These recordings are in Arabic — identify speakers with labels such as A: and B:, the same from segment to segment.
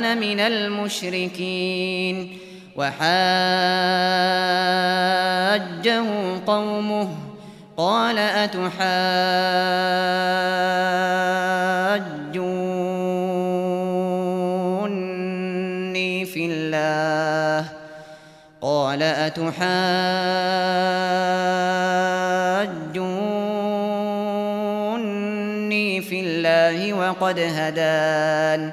A: كان من المشركين وحاجه قومه قال أتحاجوني في الله؟ قال أتحاجوني في الله وقد هدان.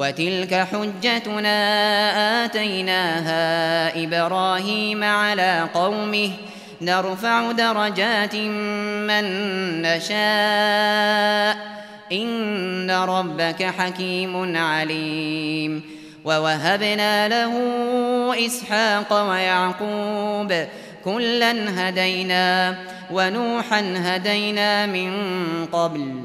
A: وتلك حجتنا آتيناها إبراهيم على قومه نرفع درجات من نشاء إن ربك حكيم عليم ووهبنا له إسحاق ويعقوب كلا هدينا ونوحا هدينا من قبل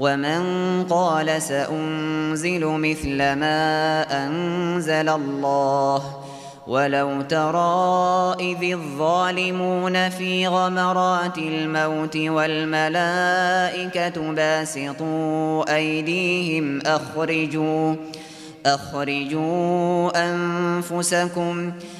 A: ومن قال سأنزل مثل ما أنزل الله ولو ترى إذ الظالمون في غمرات الموت والملائكة باسطوا أيديهم أخرجوا أخرجوا أنفسكم أخرجوا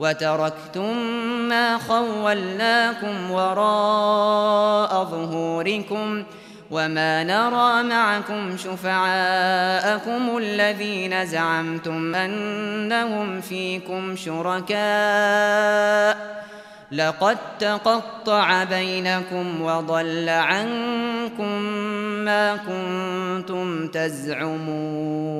A: وتركتم ما خولناكم وراء ظهوركم وما نرى معكم شفعاءكم الذين زعمتم أنهم فيكم شركاء لقد تقطع بينكم وضل عنكم ما كنتم تزعمون